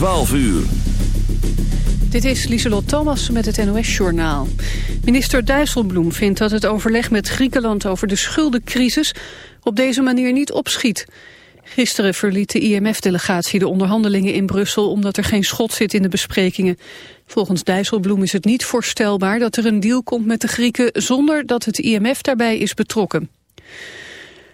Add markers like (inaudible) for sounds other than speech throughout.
12 uur. Dit is Lieselot Thomas met het NOS-journaal. Minister Dijsselbloem vindt dat het overleg met Griekenland over de schuldencrisis op deze manier niet opschiet. Gisteren verliet de IMF-delegatie de onderhandelingen in Brussel omdat er geen schot zit in de besprekingen. Volgens Dijsselbloem is het niet voorstelbaar dat er een deal komt met de Grieken zonder dat het IMF daarbij is betrokken.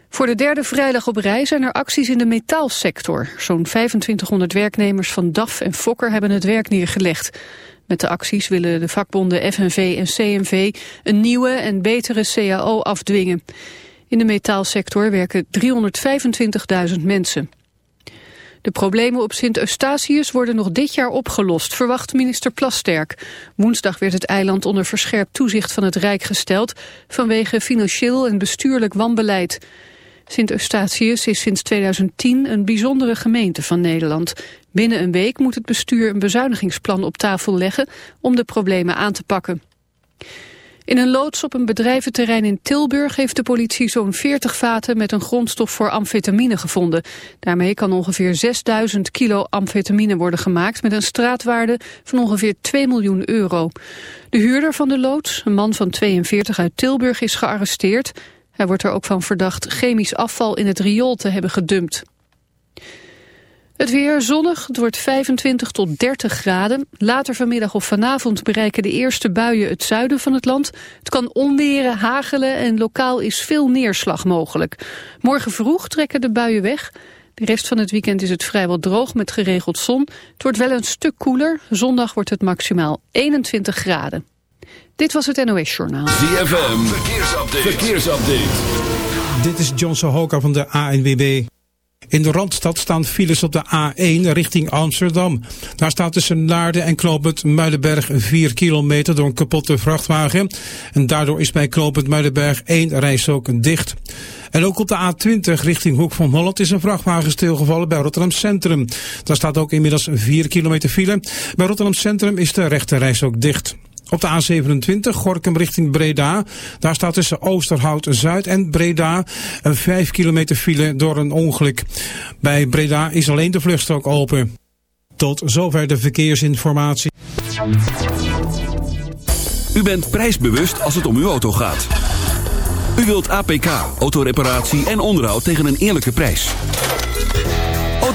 Voor de derde vrijdag op rij zijn er acties in de metaalsector. Zo'n 2500 werknemers van DAF en Fokker hebben het werk neergelegd. Met de acties willen de vakbonden FNV en CNV een nieuwe en betere CAO afdwingen. In de metaalsector werken 325.000 mensen. De problemen op Sint-Eustatius worden nog dit jaar opgelost, verwacht minister Plasterk. Woensdag werd het eiland onder verscherpt toezicht van het Rijk gesteld... vanwege financieel en bestuurlijk wanbeleid. Sint-Eustatius is sinds 2010 een bijzondere gemeente van Nederland. Binnen een week moet het bestuur een bezuinigingsplan op tafel leggen om de problemen aan te pakken. In een loods op een bedrijventerrein in Tilburg heeft de politie zo'n 40 vaten met een grondstof voor amfetamine gevonden. Daarmee kan ongeveer 6000 kilo amfetamine worden gemaakt met een straatwaarde van ongeveer 2 miljoen euro. De huurder van de loods, een man van 42 uit Tilburg, is gearresteerd. Hij wordt er ook van verdacht chemisch afval in het riool te hebben gedumpt. Het weer zonnig, het wordt 25 tot 30 graden. Later vanmiddag of vanavond bereiken de eerste buien het zuiden van het land. Het kan onweren, hagelen en lokaal is veel neerslag mogelijk. Morgen vroeg trekken de buien weg. De rest van het weekend is het vrijwel droog met geregeld zon. Het wordt wel een stuk koeler. Zondag wordt het maximaal 21 graden. Dit was het NOS Journaal. ZFM, verkeersupdate. verkeersupdate. Dit is John Sohoka van de ANWB. In de Randstad staan files op de A1 richting Amsterdam. Daar staat tussen Naarden en Knoopend Muidenberg 4 kilometer door een kapotte vrachtwagen. En daardoor is bij Knoopend Muidenberg één rijstrook dicht. En ook op de A20 richting Hoek van Holland is een vrachtwagen stilgevallen bij Rotterdam Centrum. Daar staat ook inmiddels 4 kilometer file. Bij Rotterdam Centrum is de rechte rijstrook dicht. Op de A27, Gorkum richting Breda. Daar staat tussen Oosterhout Zuid en Breda een 5 kilometer file door een ongeluk. Bij Breda is alleen de vluchtstrook open. Tot zover de verkeersinformatie. U bent prijsbewust als het om uw auto gaat. U wilt APK, autoreparatie en onderhoud tegen een eerlijke prijs.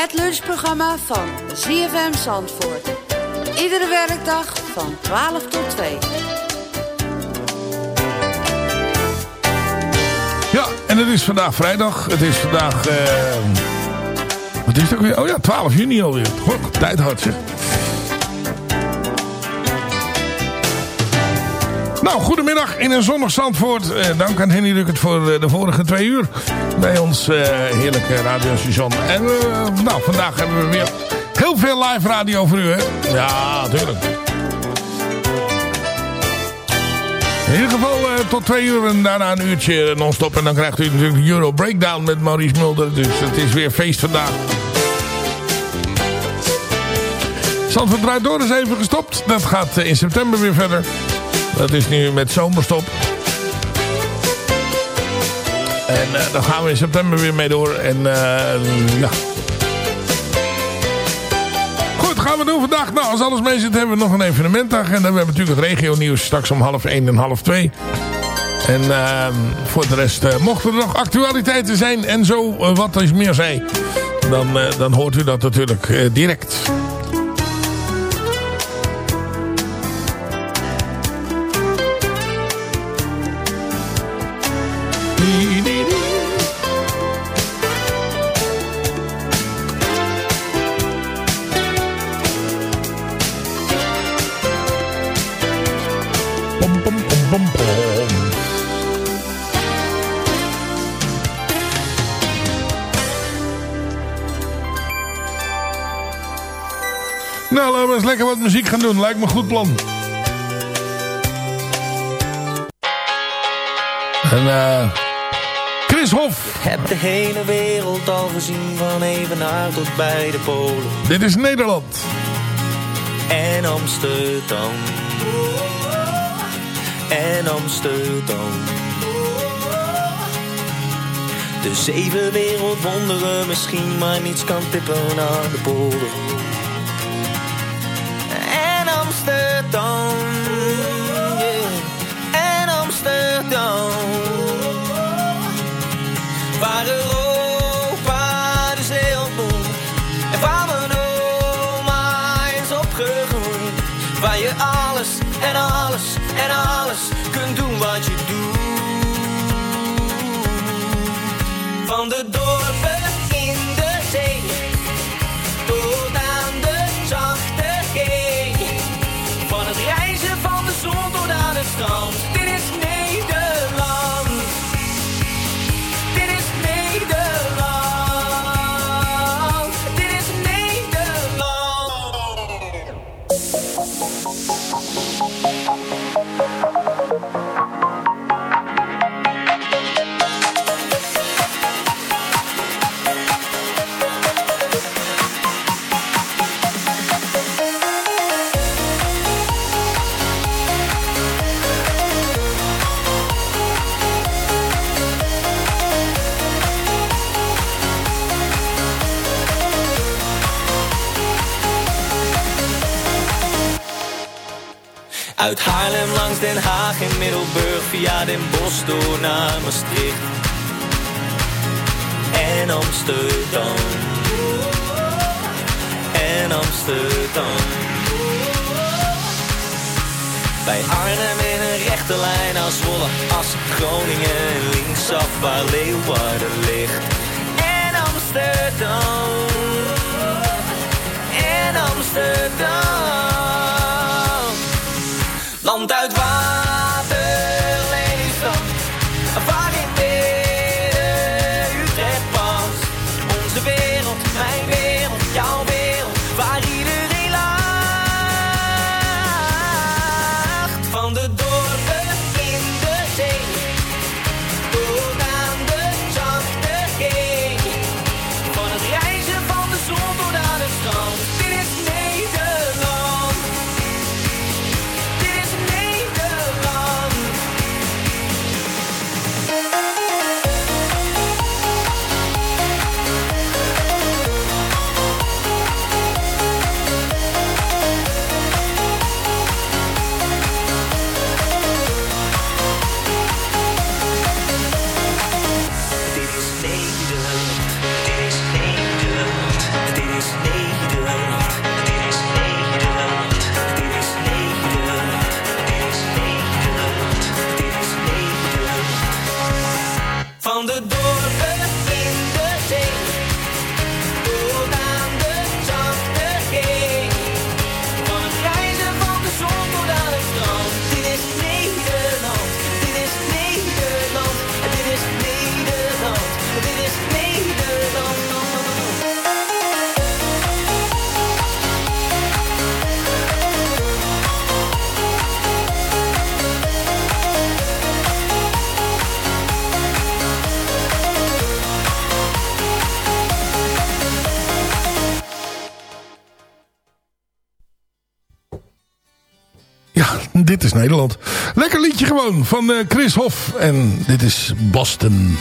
Het lunchprogramma van ZFM Zandvoort. Iedere werkdag van 12 tot 2. Ja, En het is vandaag vrijdag. Het is vandaag... eh, wat is het ook weer? Oh ja, 12 juni alweer. Goh, tijd hard zeg. Nou, goedemiddag in een zonnig Zandvoort. Eh, dank aan Henny Ruckert voor eh, de vorige twee uur. Bij ons eh, heerlijke radiostation. En nou, vandaag hebben we weer heel veel live radio voor u, hè? Ja, natuurlijk. In ieder geval tot twee uur en daarna een uurtje non-stop. En dan krijgt u natuurlijk Euro Breakdown met Maurice Mulder. Dus het is weer feest vandaag. Zandvoort draait door is even gestopt. Dat gaat in september weer verder. Dat is nu met zomerstop. En uh, dan gaan we in september weer mee door. En uh, ja. Goed, gaan we doen vandaag. Nou, als alles mee zit hebben we nog een evenementdag. En dan hebben we natuurlijk het regio nieuws straks om half 1 en half 2. En uh, voor de rest, uh, mochten er nog actualiteiten zijn en zo uh, wat is meer zij. Dan, dan hoort u dat natuurlijk direct. Muziek gaan doen. Lijkt me een goed plan. En eh... Chris Hof. Ik heb de hele wereld al gezien, van Evenaar tot bij de Polen. Dit is Nederland. En Amsterdam. En Amsterdam. De zeven wereldwonderen misschien, maar niets kan tippen aan de polen. Den Haag en Middelburg via Den Bosch door naar Maastricht en Amsterdam en Amsterdam. Bij Arnhem in een rechte lijn als Zwolle, Assen, Groningen en linksaf waar Leeuwarden ligt en Amsterdam en Amsterdam. Land uit waterleefstand, dit is Nederland. Lekker liedje gewoon van eh, Chris Hoff. En dit is Boston.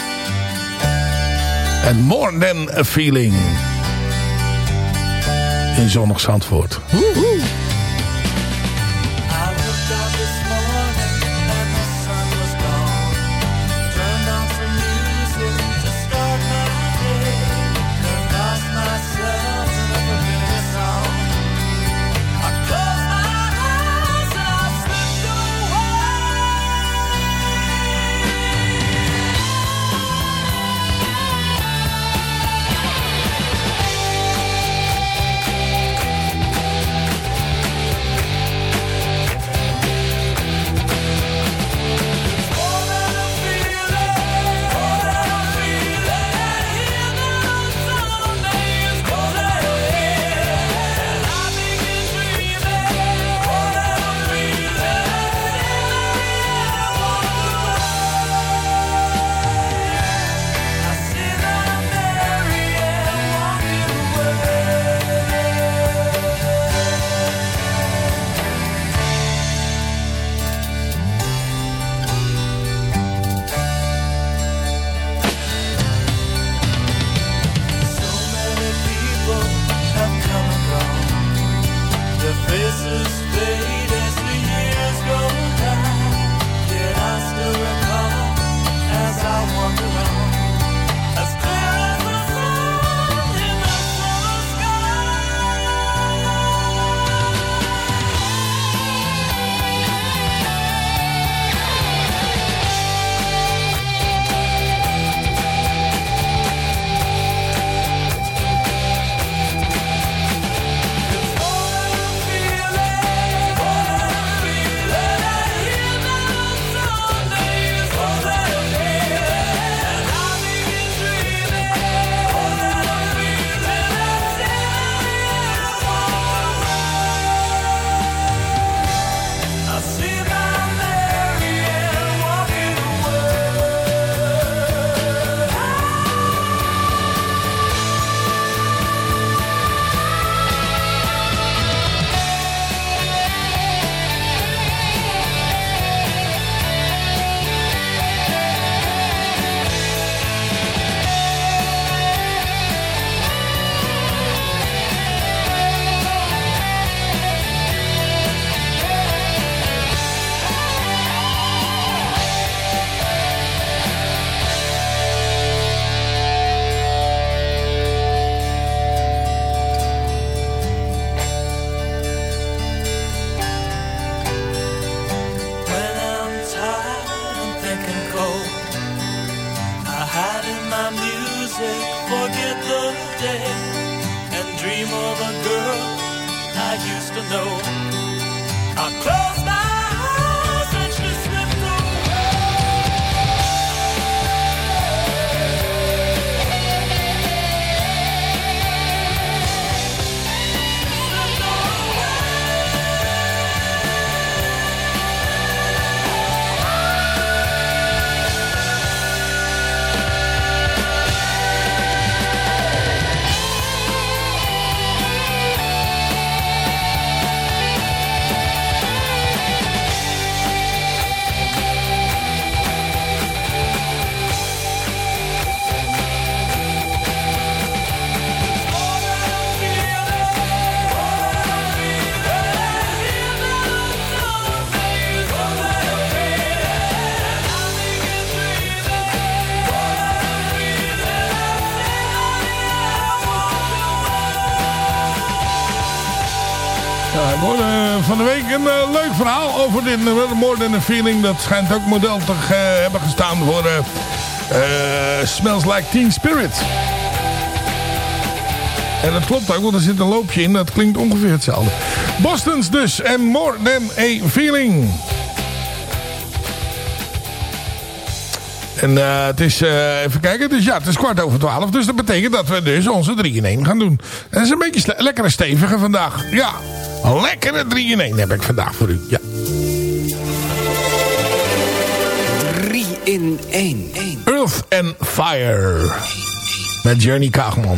And more than a feeling. In zonnig Zandvoort. I verhaal over dit nummer. More Than A Feeling. Dat schijnt ook model te eh, hebben gestaan voor eh, eh, Smells Like Teen Spirit. En dat klopt ook, want er zit een loopje in. Dat klinkt ongeveer hetzelfde. Boston's dus. En More Than A Feeling. En het is, even kijken, dus ja, het is kwart over twaalf. Dus dat betekent dat we dus onze 3 in 1 gaan doen. En dat is een beetje lekkere stevige vandaag. Ja, lekkere 3 in 1 heb ik vandaag voor u. Ja. 3 in 1. Earth and Fire. Met Journey Kaagman.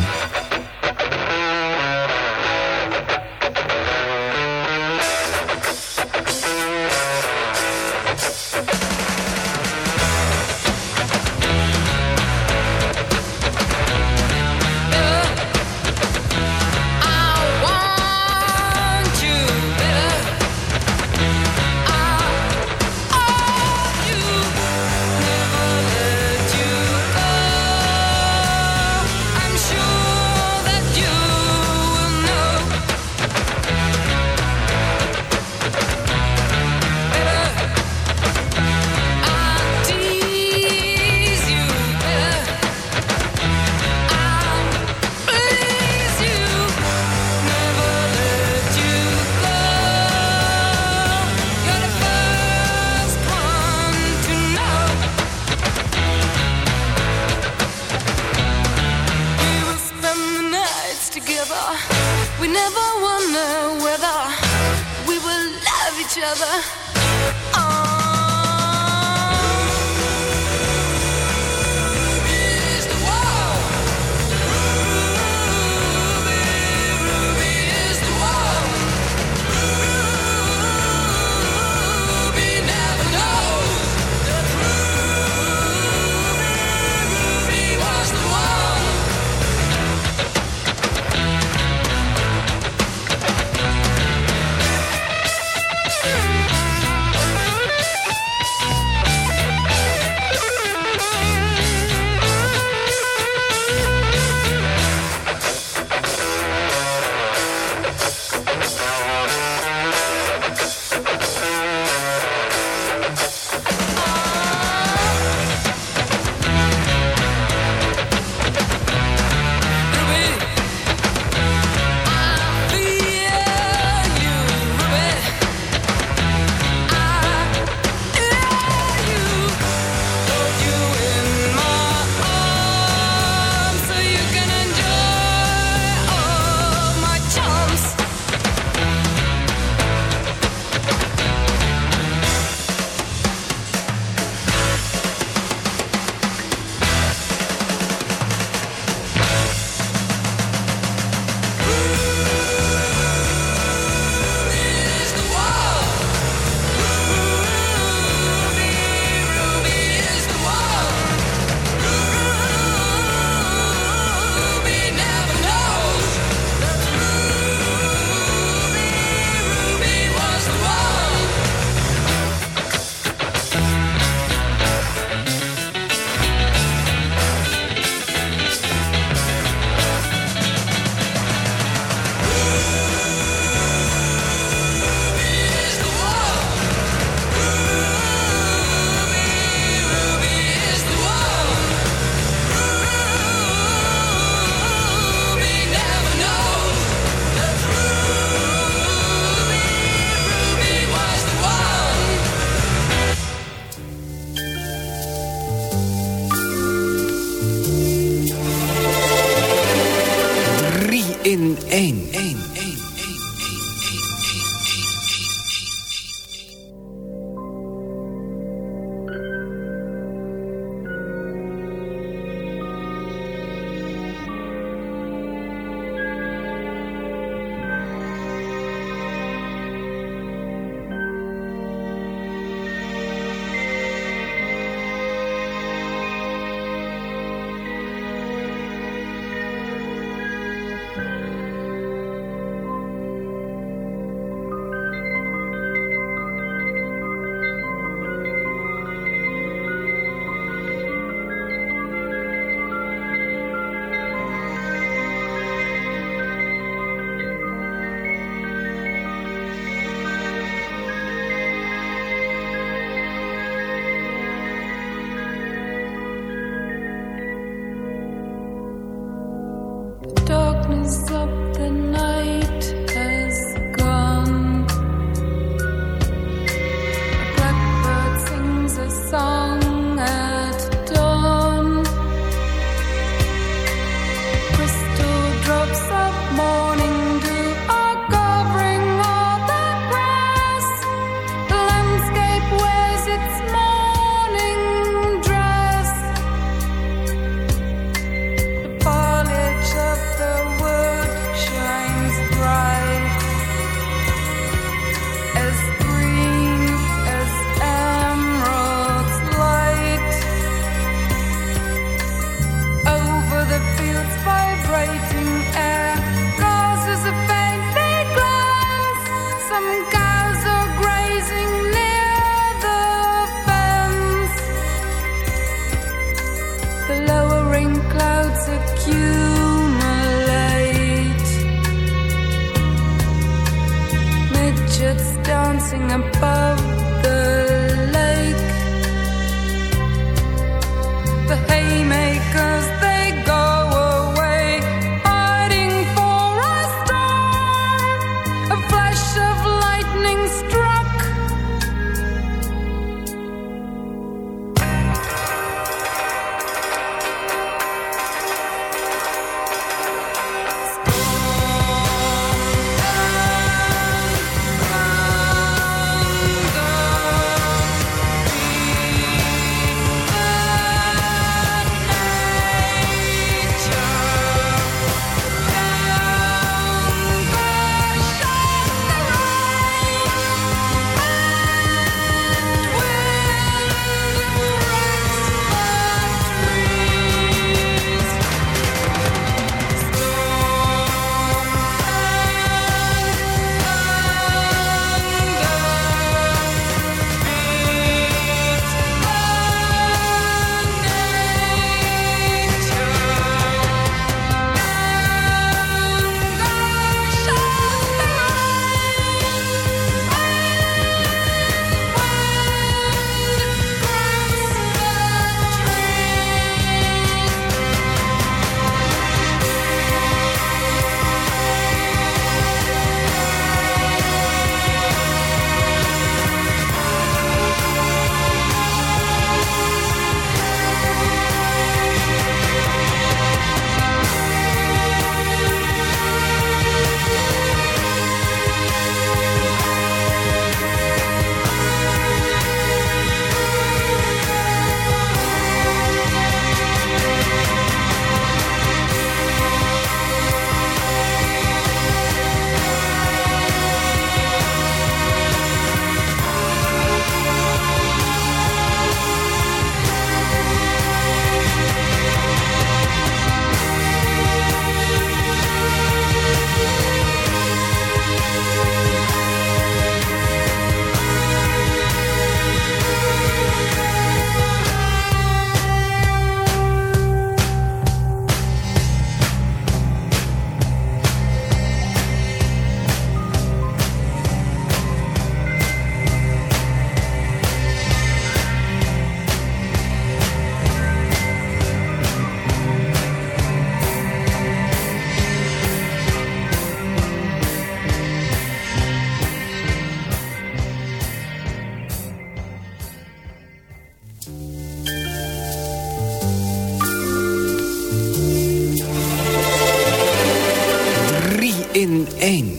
Één.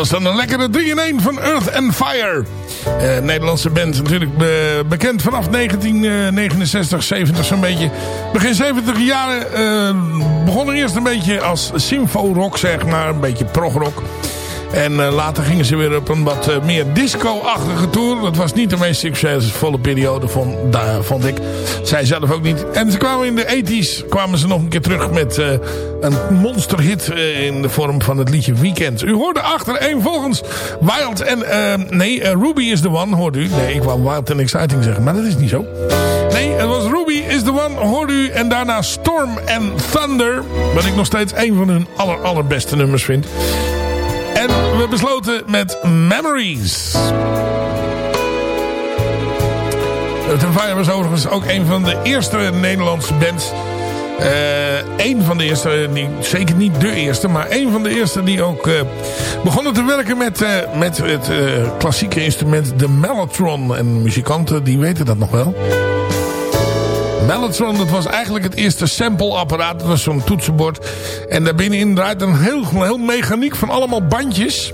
Was dan een lekkere 3 in 1 van Earth and Fire. Eh, Nederlandse band natuurlijk be- bekend vanaf 1969, 70 zo'n beetje. Begin 70 jaren eh, begonnen eerst een beetje als symfo-rock, zeg maar. Een beetje prog-rock. En eh, later gingen ze weer op een wat eh, meer disco-achtige tour. Dat was niet de meest succesvolle periode, vond, daar, vond ik. Zij zelf ook niet. En ze kwamen in de 80s kwamen ze nog een keer terug met eh, een monsterhit in de vorm van het liedje Weekend. U hoorde achter één volgens Wild en... nee, Ruby is the One, hoorde u. Nee, ik wou Wild and Exciting zeggen, maar dat is niet zo. Nee, het was Ruby is the One, hoorde u. En daarna Storm and Thunder. Wat ik nog steeds een van hun aller, allerbeste nummers vind. En we besloten met Memories. Earth Fire was overigens ook een van de eerste Nederlandse bands. Eén van de eerste, die, zeker niet de eerste, maar één van de eerste die ook eh, begonnen te werken met, eh, met het eh, klassieke instrument de mellotron. En muzikanten die weten dat nog wel. Mellotron, dat was eigenlijk het eerste sampleapparaat. Dat was zo'n toetsenbord. En daarbinnenin draait een heel, heel mechaniek van allemaal bandjes.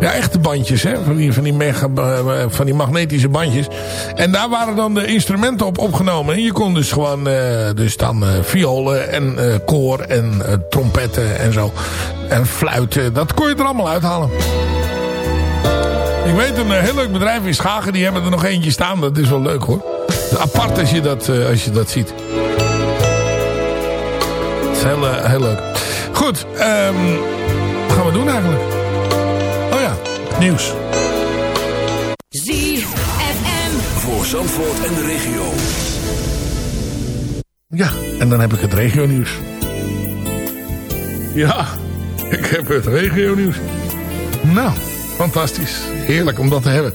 Ja, echte bandjes, hè? Van, die, van, die mega, eh, van die magnetische bandjes. En daar waren dan de instrumenten op opgenomen. En je kon dus gewoon, eh, dus dan eh, violen en eh, koor en eh, trompetten en zo. en fluiten. Dat kon je er allemaal uithalen. Ik weet een eh, heel leuk bedrijf in Schagen. Die hebben er nog eentje staan. Dat is wel leuk hoor. Apart als je dat, eh, als je dat ziet. Het is heel, eh, heel leuk. Goed. ehm, wat gaan we doen eigenlijk? Oh ja, nieuws. ZFM. Voor Zandvoort en de regio. Ja, en dan heb ik het regionieuws. Ja, (laughs) ik heb het regionieuws. Nou, fantastisch. Heerlijk om dat te hebben.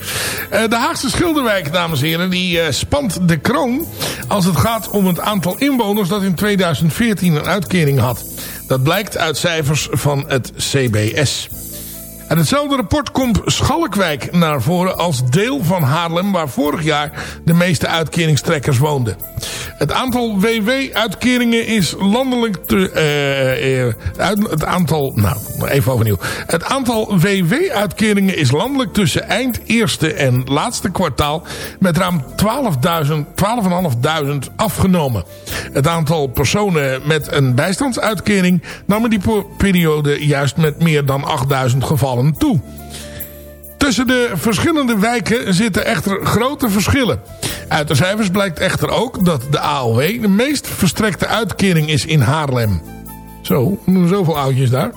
Eh, de Haagse Schilderwijk, dames en heren, die eh, spant de kroon als het gaat om het aantal inwoners dat in 2014 een uitkering had. Dat blijkt uit cijfers van het CBS. Uit hetzelfde rapport komt Schalkwijk naar voren als deel van Haarlem... waar vorig jaar de meeste uitkeringstrekkers woonden. Het aantal WW-uitkeringen is landelijk... Te, uit- het aantal... Nou, even overnieuw. Het aantal WW-uitkeringen is landelijk tussen eind eerste en laatste kwartaal... met ruim 12.000, 12.500 afgenomen. Het aantal personen met een bijstandsuitkering... nam in die periode juist met meer dan 8.000 gevallen Tussen de verschillende wijken zitten echter grote verschillen. Uit de cijfers blijkt echter ook dat de AOW de meest verstrekte uitkering is in Haarlem. Zo, zoveel oudjes daar.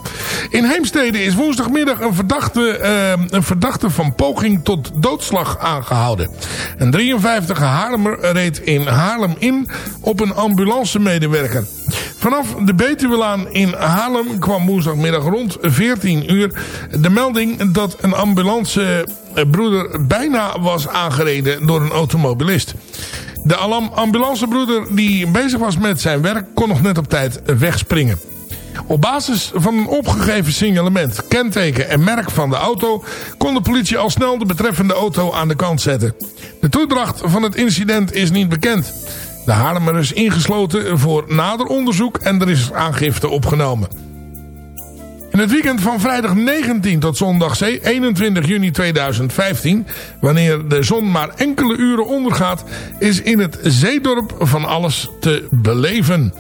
In Heemstede is woensdagmiddag een verdachte, eh, een verdachte van poging tot doodslag aangehouden. Een 53 Haarlemmer reed in Haarlem in op een ambulancemedewerker. Vanaf de Betuwelaan in Haarlem kwam woensdagmiddag rond 14 uur de melding dat een ambulancebroeder bijna was aangereden door een automobilist. De ambulancebroeder die bezig was met zijn werk kon nog net op tijd wegspringen. Op basis van een opgegeven signalement, kenteken en merk van de auto... kon de politie al snel de betreffende auto aan de kant zetten. De toedracht van het incident is niet bekend. De Haarlemmer is ingesloten voor nader onderzoek en er is aangifte opgenomen. In het weekend van vrijdag 19 tot zondag 21 juni 2015, wanneer de zon maar enkele uren ondergaat, is in het zeedorp van alles te beleven.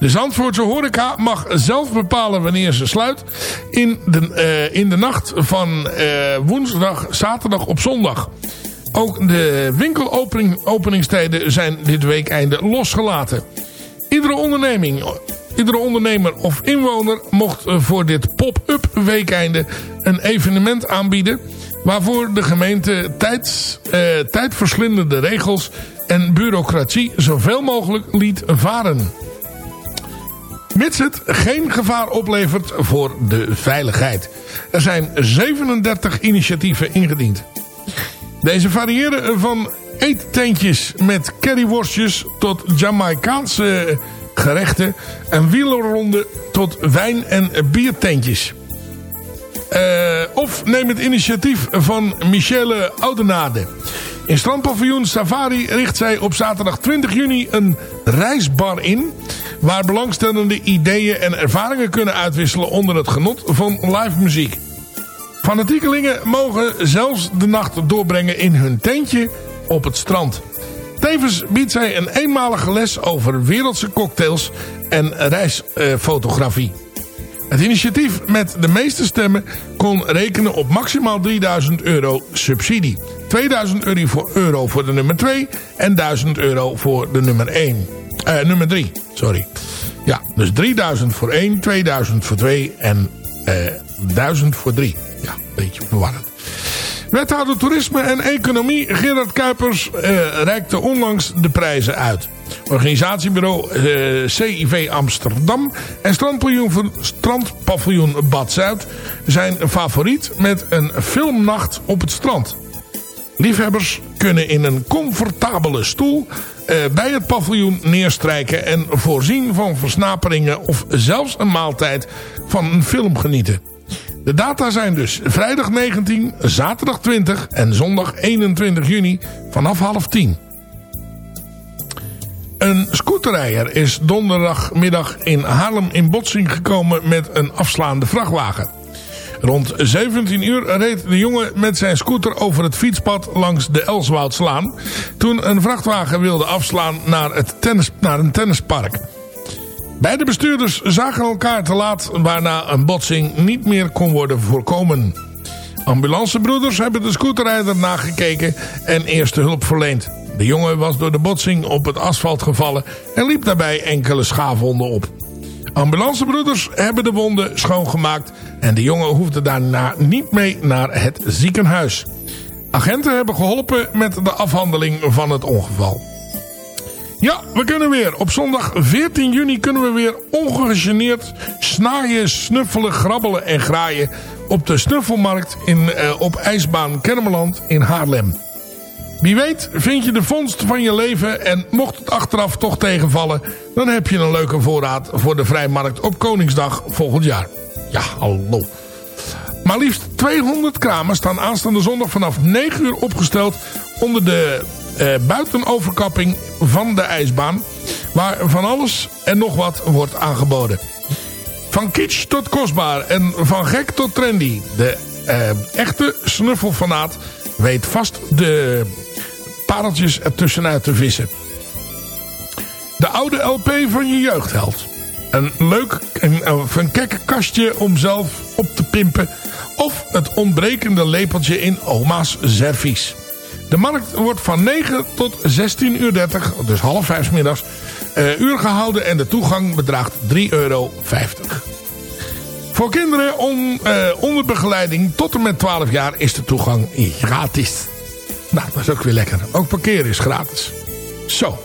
De Zandvoortse horeca mag zelf bepalen wanneer ze sluit in de, eh, in de nacht van eh, woensdag, zaterdag op zondag. Ook de winkelopeningstijden zijn dit weekeinde losgelaten. Iedere onderneming, iedere ondernemer of inwoner mocht eh, voor dit pop-up weekeinde een evenement aanbieden... waarvoor de gemeente tijds, eh, tijdverslindende regels en bureaucratie zoveel mogelijk liet varen. Mits het geen gevaar oplevert voor de veiligheid. Er zijn 37 initiatieven ingediend. Deze variëren van eettentjes met curryworstjes tot Jamaicaanse gerechten. En wielerronde tot wijn- en biertentjes. Eh, of neem het initiatief van Michele Oudenade. In strandpaviljoen Safari richt zij op zaterdag 20 juni een reisbar in... waar belangstellende ideeën en ervaringen kunnen uitwisselen onder het genot van live muziek. Fanatiekelingen mogen zelfs de nacht doorbrengen in hun tentje op het strand. Tevens biedt zij een eenmalige les over wereldse cocktails en reisfotografie. Het initiatief met de meeste stemmen kon rekenen op maximaal 3000 euro subsidie. 2000 euro voor, de nummer 2 en 1000 euro voor de nummer 1. Eh, nummer 3, sorry. Ja, dus 3000 voor 1, 2000 voor 2 en eh 1000 voor 3. Ja, een beetje verwarrend. Wethouder Toerisme en Economie Gerard Kuipers eh, reikte onlangs de prijzen uit. Organisatiebureau eh, CIV Amsterdam en strandpaviljoen, strandpaviljoen Bad Zuid zijn favoriet met een filmnacht op het strand. Liefhebbers kunnen in een comfortabele stoel eh, bij het paviljoen neerstrijken en voorzien van versnaperingen of zelfs een maaltijd van een film genieten. De data zijn dus vrijdag 19, zaterdag 20 en zondag 21 juni vanaf half 10. Een scooterrijder is donderdagmiddag in Haarlem in botsing gekomen met een afslaande vrachtwagen. Rond 17 uur reed de jongen met zijn scooter over het fietspad langs de Elswoudslaan... toen een vrachtwagen wilde afslaan naar, het tennis, naar een tennispark. Beide bestuurders zagen elkaar te laat waarna een botsing niet meer kon worden voorkomen. Ambulancebroeders hebben de scooterrijder nagekeken en eerste hulp verleend. De jongen was door de botsing op het asfalt gevallen en liep daarbij enkele schaafwonden op. Ambulancebroeders hebben de wonden schoongemaakt en de jongen hoefde daarna niet mee naar het ziekenhuis. Agenten hebben geholpen met de afhandeling van het ongeval. Ja, we kunnen weer. Op zondag 14 juni kunnen we weer ongegeneerd snaaien, snuffelen, grabbelen en graaien op de snuffelmarkt in, eh, op ijsbaan Kermeland in Haarlem. Wie weet vind je de vondst van je leven en mocht het achteraf toch tegenvallen... dan heb je een leuke voorraad voor de vrijmarkt op Koningsdag volgend jaar. Ja, hallo. Maar liefst 200 kramen staan aanstaande zondag vanaf 9 uur opgesteld... onder de eh, buitenoverkapping van de ijsbaan... waar van alles en nog wat wordt aangeboden. Van kitsch tot kostbaar en van gek tot trendy. De eh, echte snuffelfanaat weet vast de pareltjes ertussenuit te vissen. De oude LP van je jeugdheld. Een leuk een, een kekke kastje om zelf op te pimpen. Of het ontbrekende lepeltje in oma's servies. De markt wordt van 9 tot 16 uur 30, dus half vijf middags, uh, uur gehouden en de toegang bedraagt 3,50 euro. Voor kinderen uh, onder begeleiding tot en met 12 jaar is de toegang gratis. Nou, dat is ook weer lekker. Ook parkeren is gratis. Zo.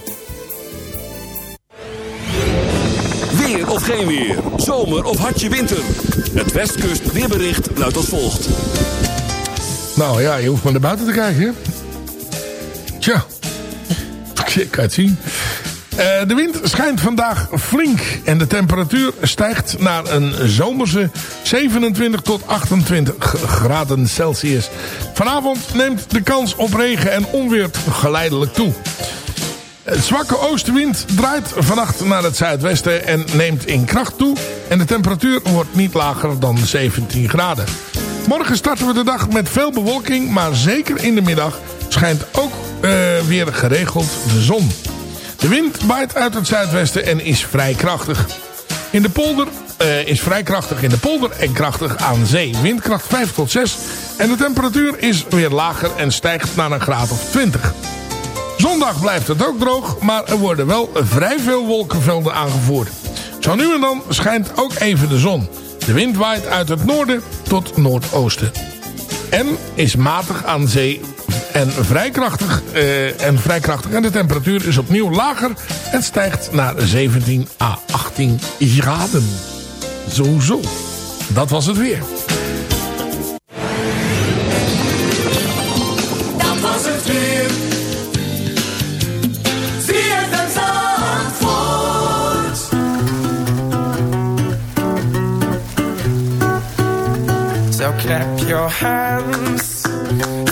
Weer of geen weer. Zomer of hartje winter. Het Westkust weerbericht luidt als volgt. Nou ja, je hoeft maar naar buiten te kijken. Hè? Tja. Ik kan het zien. Uh, de wind schijnt vandaag flink en de temperatuur stijgt naar een zomerse 27 tot 28 graden Celsius. Vanavond neemt de kans op regen en onweer geleidelijk toe. Het zwakke oostenwind draait vannacht naar het zuidwesten en neemt in kracht toe. En de temperatuur wordt niet lager dan 17 graden. Morgen starten we de dag met veel bewolking, maar zeker in de middag schijnt ook uh, weer geregeld de zon. De wind waait uit het zuidwesten en is vrij krachtig. In de polder uh, is vrij krachtig in de polder en krachtig aan zee. Windkracht 5 tot 6 en de temperatuur is weer lager en stijgt naar een graad of 20. Zondag blijft het ook droog, maar er worden wel vrij veel wolkenvelden aangevoerd. Zo nu en dan schijnt ook even de zon. De wind waait uit het noorden tot noordoosten. En is matig aan zee en vrij krachtig. Uh, en vrij krachtig. En de temperatuur is opnieuw lager en stijgt naar 17 à 18 graden. Zo zo. Dat was het weer. Dat was het weer. So clap your hands.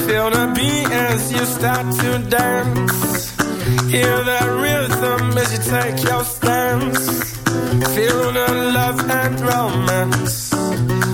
Feel the beat as you start to dance. Hear that rhythm as you take your stance. Feel the love and romance.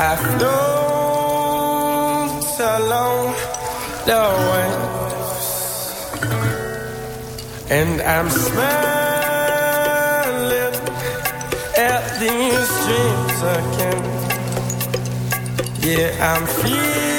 As I float along the waves, and I'm smiling at these dreams again. Yeah, I'm feeling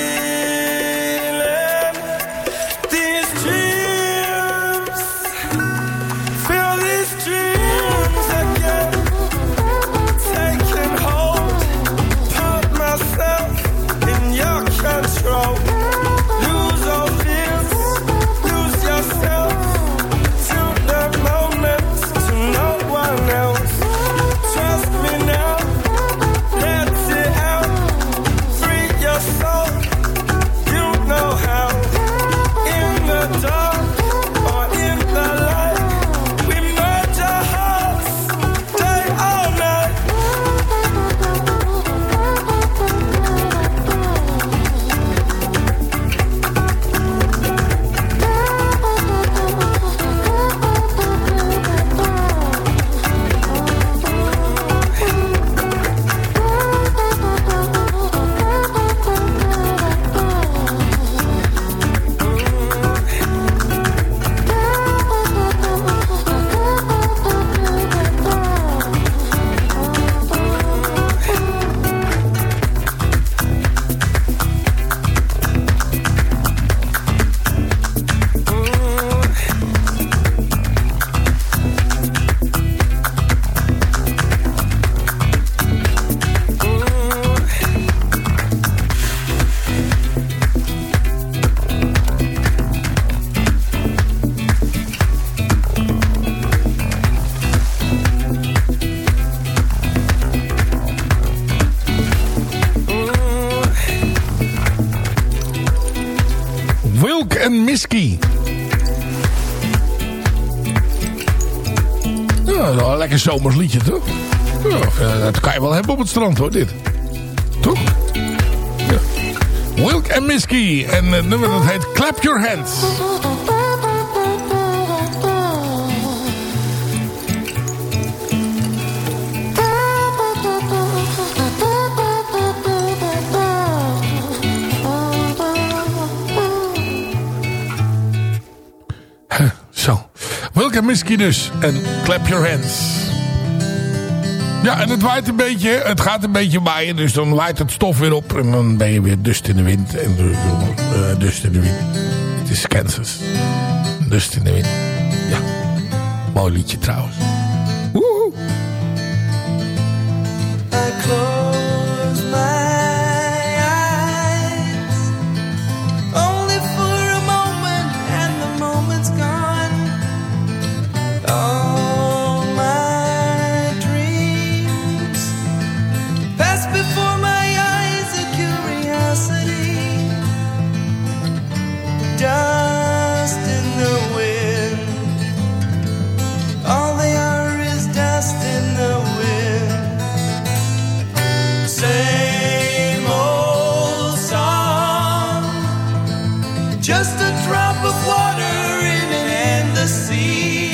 lekker zomers liedje, toch? Ja, eh, dat kan je wel hebben op het strand, hoor, dit. Toch? Ja. Wilk en Misky. En het nummer dat heet Clap Your Hands. Zo. Wilk en Misky dus. En Clap Your Hands. Ja, en het waait een beetje. Het gaat een beetje waaien. Dus dan waait het stof weer op. En dan ben je weer dust in de wind. En uh, dust in de wind. Het is Kansas. Dust in de wind. Ja. Mooi liedje trouwens. just a drop of water in an endless sea.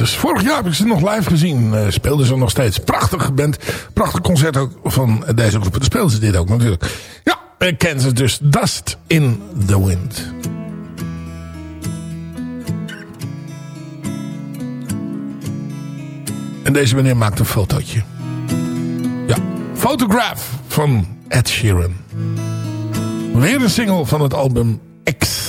Kansas. Vorig jaar heb ik ze nog live gezien. Uh, speelden ze nog steeds. Prachtig band. Prachtig concert ook van deze groep. Dan speelden ze dit ook natuurlijk. Ja, uh, Kansas dus. Dust in the Wind. En deze meneer maakt een fotootje. Ja, Photograph van Ed Sheeran. Weer een single van het album X.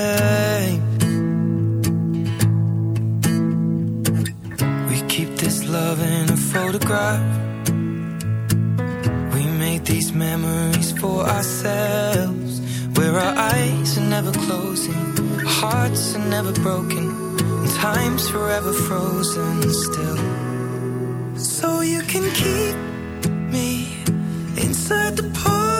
Photograph. We made these memories for ourselves, where our eyes are never closing, hearts are never broken, and time's forever frozen still. So you can keep me inside the pocket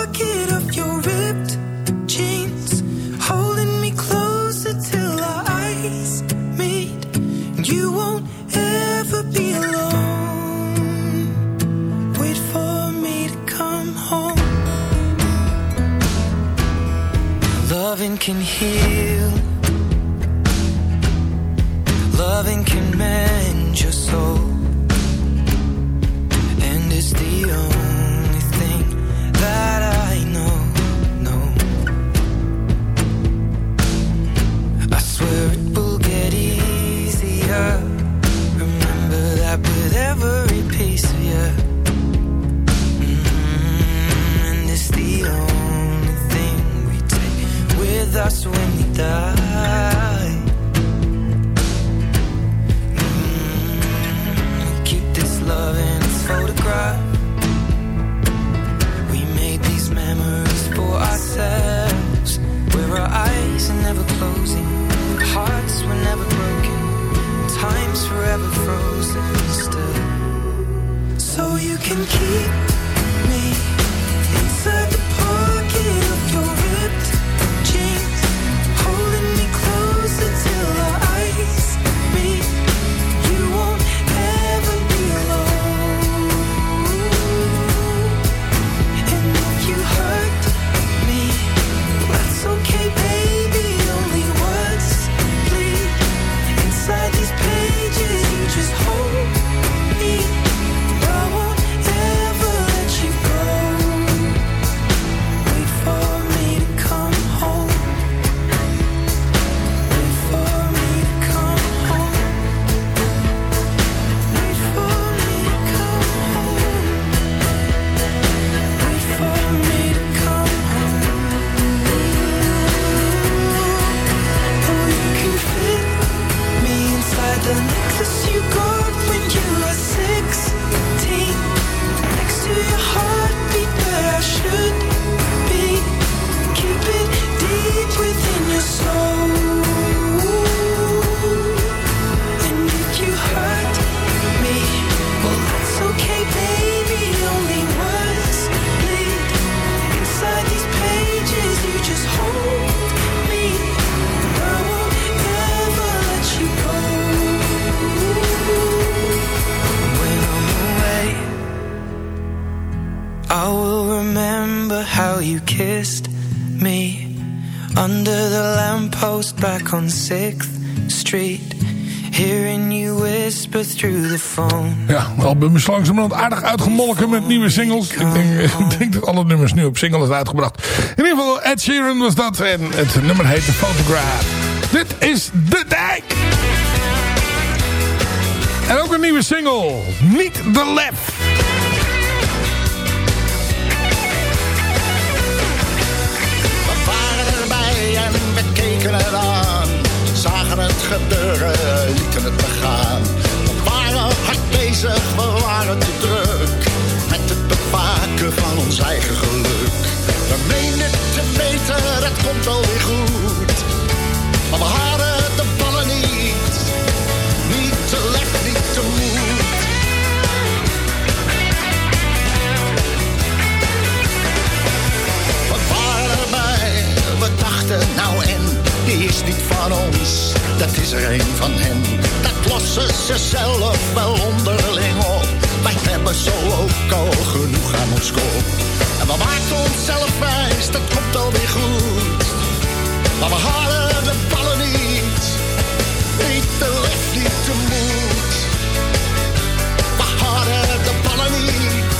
Ja, het album is langzamerhand aardig uitgemolken met nieuwe singles. Ik denk, (laughs) ik denk dat alle nummers nu op single is uitgebracht. In ieder geval, Ed Sheeran was dat. En het nummer heet The Photograph. Dit is De Dijk. En ook een nieuwe single. Niet de Lef. We waren erbij en we keken het aan. Zagen het gebeuren, lieten het begaan. We waren te druk. Met het bewaken van ons eigen geluk. We meenden te weten, het komt wel weer goed. Maar we hadden een van hen. Dat lossen ze zelf wel onderling op. Wij hebben zo ook al genoeg aan ons kop. En we maken onszelf wijs, dat komt alweer goed. Maar we halen de ballen niet. Niet te lef, niet te moed. We halen de ballen niet.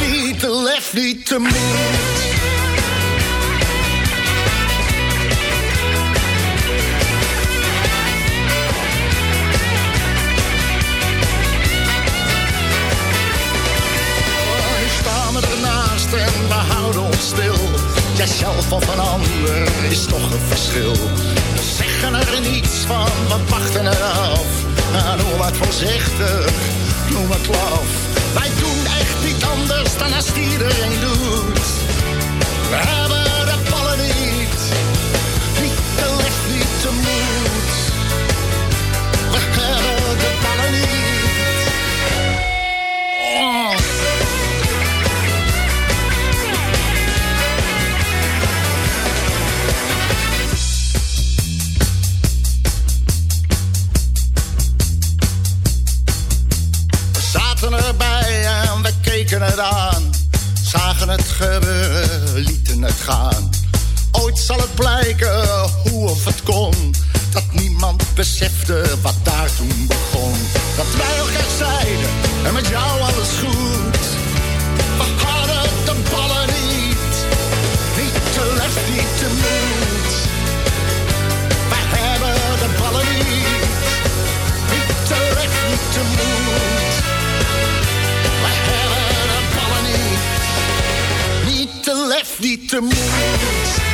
Niet te lef, niet te moed. Stil. Jijzelf of een ander is toch een verschil. We zeggen er niets van, we wachten eraf. Nou, noem het voorzichtig, noem het laf. Wij doen echt niet anders dan als iedereen doet. We hebben niet te moed.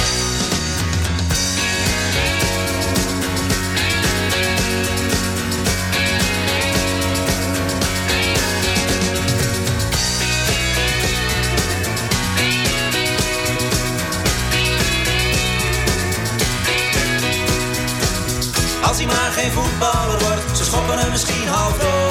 Geen voetballer wordt, ze schoppen hem misschien half dood.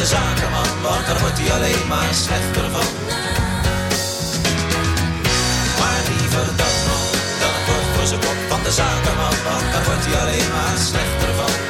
De zakenman, want daar wordt hij alleen maar slechter van. Maar liever dat nog, een kort voor zijn kop van de zakenman, want daar wordt hij alleen maar slechter van.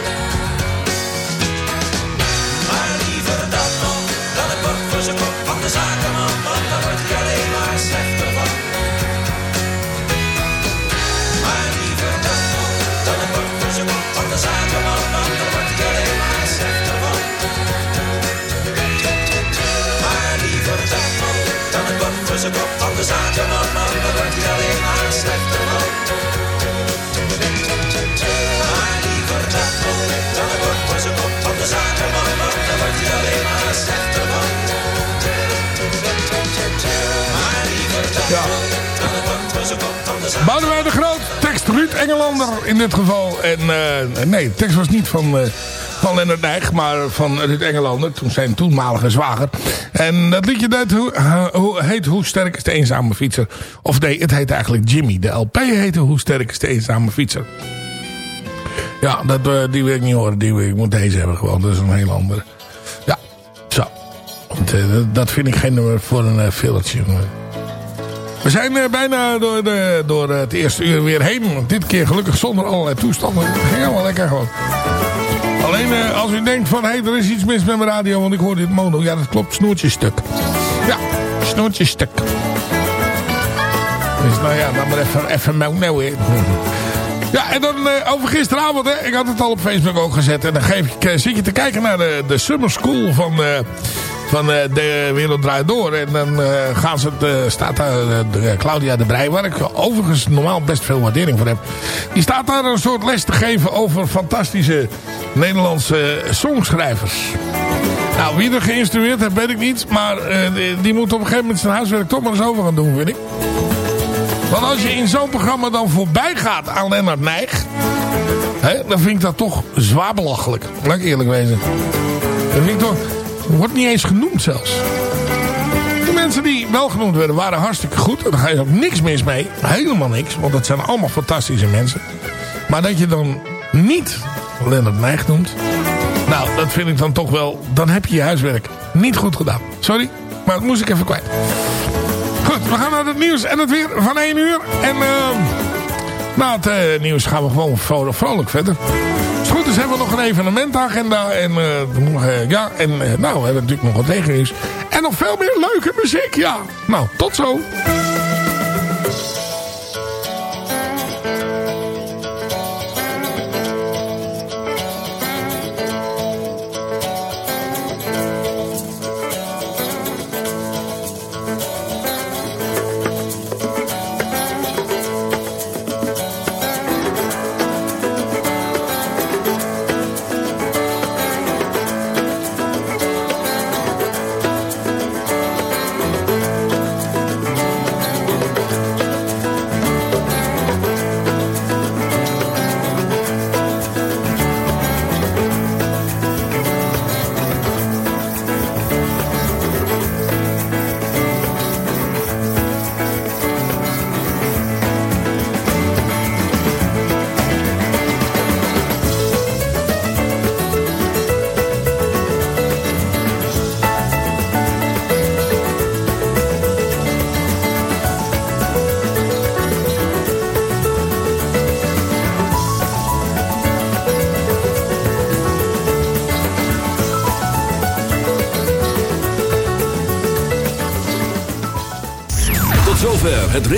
Zijn kop van de zakenman, wordt alleen maar slechter van. Maar liever dat dan een kop van de zakenman, wordt alleen maar slechter van. Maar liever dat Ja. nog, dan een kort voor zijn kop van de zakenman. Boudewijn de Groot, tekst Ruud Engelander in dit geval. En eh, nee, de tekst was niet van, eh, van Lennart Nijg, maar van Ruud Engelander, toen zijn toenmalige zwager. En dat liedje dat, eh, heet Hoe sterk is de eenzame fietser? Of nee, het heet eigenlijk Jimmy. De LP heette Hoe sterk is de eenzame fietser. Ja, dat, eh, die wil ik niet horen. Die ik moet deze hebben gewoon. Dat is een heel andere. Ja, zo. Eh, dat- vind ik geen nummer voor een uh, fillertje. We zijn bijna door, de, door het eerste uur weer heen. Dit keer gelukkig zonder allerlei toestanden. Het ging helemaal lekker gewoon. Alleen eh, als u denkt van, hé, hey, er is iets mis met mijn radio, want ik hoor dit mono. Ja, dat klopt, snoertjestuk. Ja, snoertjestuk. Dus nou ja, dan maar even, even mono, hè. Ja, en dan eh, over gisteravond, hè. Ik had het al op Facebook ook gezet. En dan geef ik, eh, zit je te kijken naar de, de Summer School van, van eh, De Wereld Draait Door. En dan eh, gaan ze, het, eh, staat daar Claudia de Brij, waar ik overigens normaal best veel waardering voor heb. Die staat daar een soort les te geven over fantastische Nederlandse songschrijvers. Nou, wie er geïnstrueerd heeft, weet ik niet. Maar die, die moet op een gegeven moment zijn huiswerk toch maar eens over gaan doen, vind ik. Want als je in zo'n programma dan voorbij gaat aan Lennart Nijg... Hè, dan vind ik dat toch zwaar belachelijk. Laat ik eerlijk wezen. Dat vind ik toch... Wordt niet eens genoemd zelfs. De mensen die wel genoemd werden waren hartstikke goed. En daar ga je ook niks mis mee. Helemaal niks. Want dat zijn allemaal fantastische mensen. Maar dat je dan niet Lennart Nijg noemt... Nou, dat vind ik dan toch wel... Dan heb je je huiswerk niet goed gedaan. Sorry, maar dat moest ik even kwijt. Goed, we gaan naar het nieuws en het weer van 1 uur. En uh, na het uh, nieuws gaan we gewoon vrolijk, vrolijk verder. Als goed is hebben we nog een evenementagenda. En, uh, ja, en nou, we hebben natuurlijk nog wat regennieuws. En nog veel meer leuke muziek, ja. Nou, tot zo.